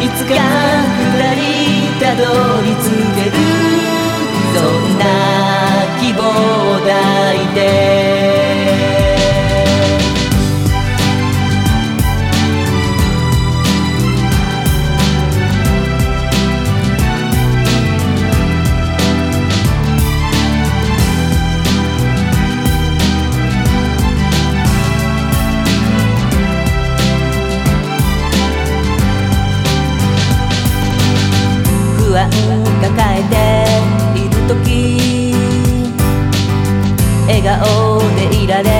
いつか二人たどり着く安抱えている時笑顔でいられ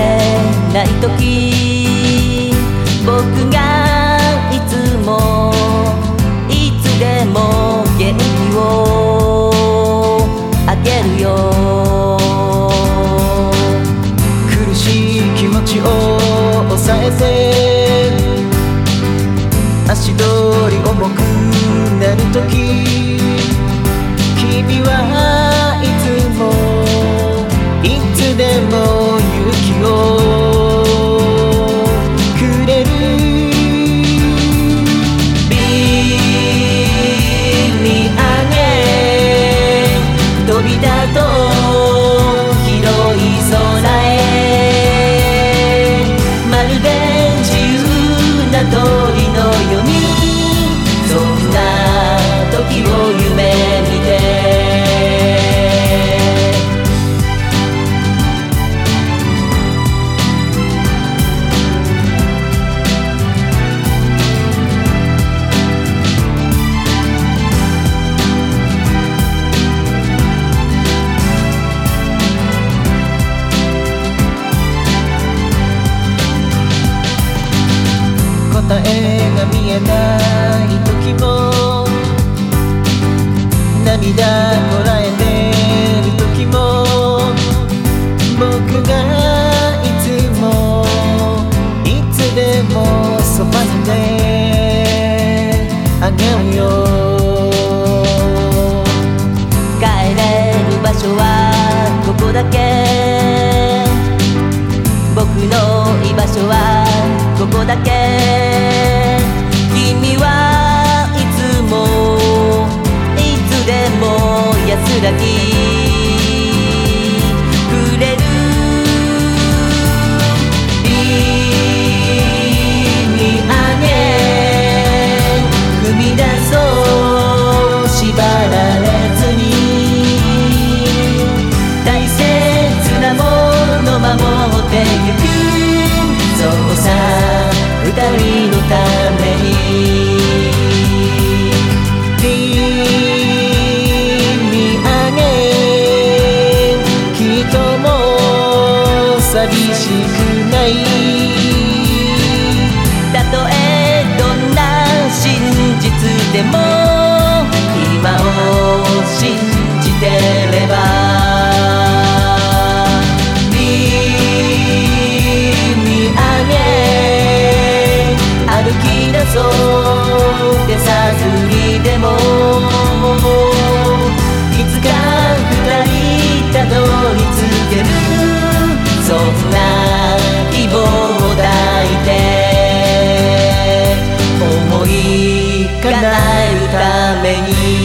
ない時僕がいつもいつでも元気をあげるよ。苦しい気持ちを抑えて足取り重くるとが見えない時も涙こらえてる時も僕がいつもいつでもそばにねあげるよ。帰れる場所はここだけ。僕の居場所はここだけ。人のために」ために」